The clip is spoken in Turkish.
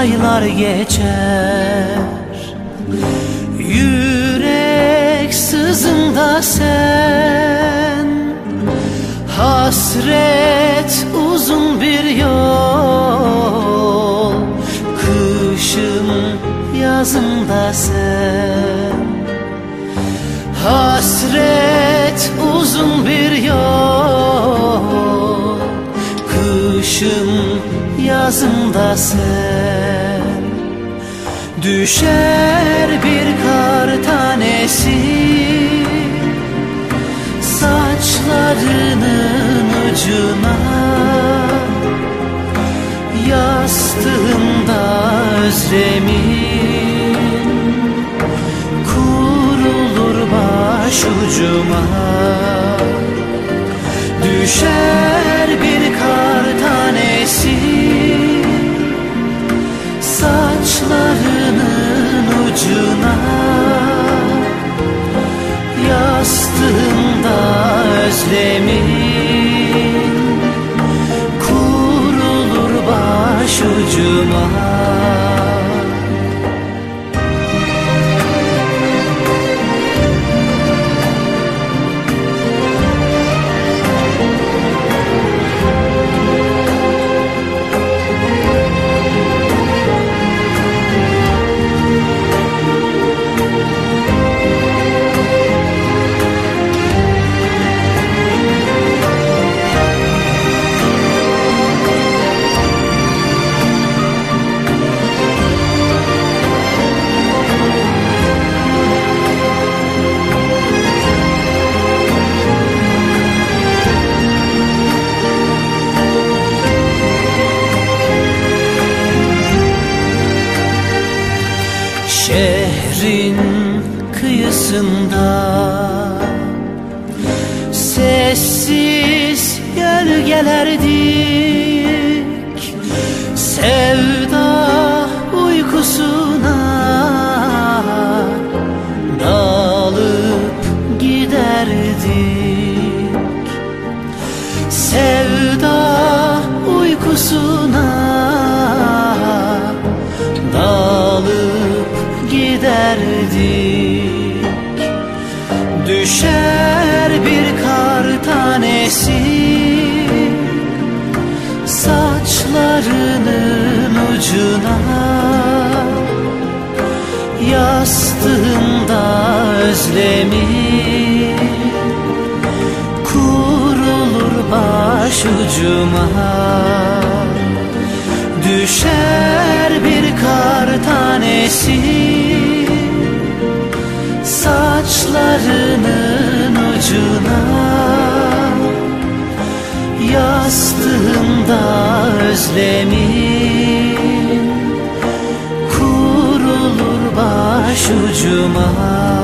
aylar geçer. Yürek sızında sen Hasret uzun bir yol. Kışın yazında sen Hasret uzun bir yol. Kışın yazında sen. Düşer bir kar tanesi. Saçlarının ucuna Yastığında özlemin Kurulur başucuma. Düşer Yastığında özlemin Kurulur başucuma Şehrin kıyısında. Sessiz gölgelerdik giderdik. Düşer bir kar tanesi. Saçlarının ucuna Yastığında özlemin Kurulur başucuma. Düşer bir kar tanesi Yastığında özlemin Kurulur başucuma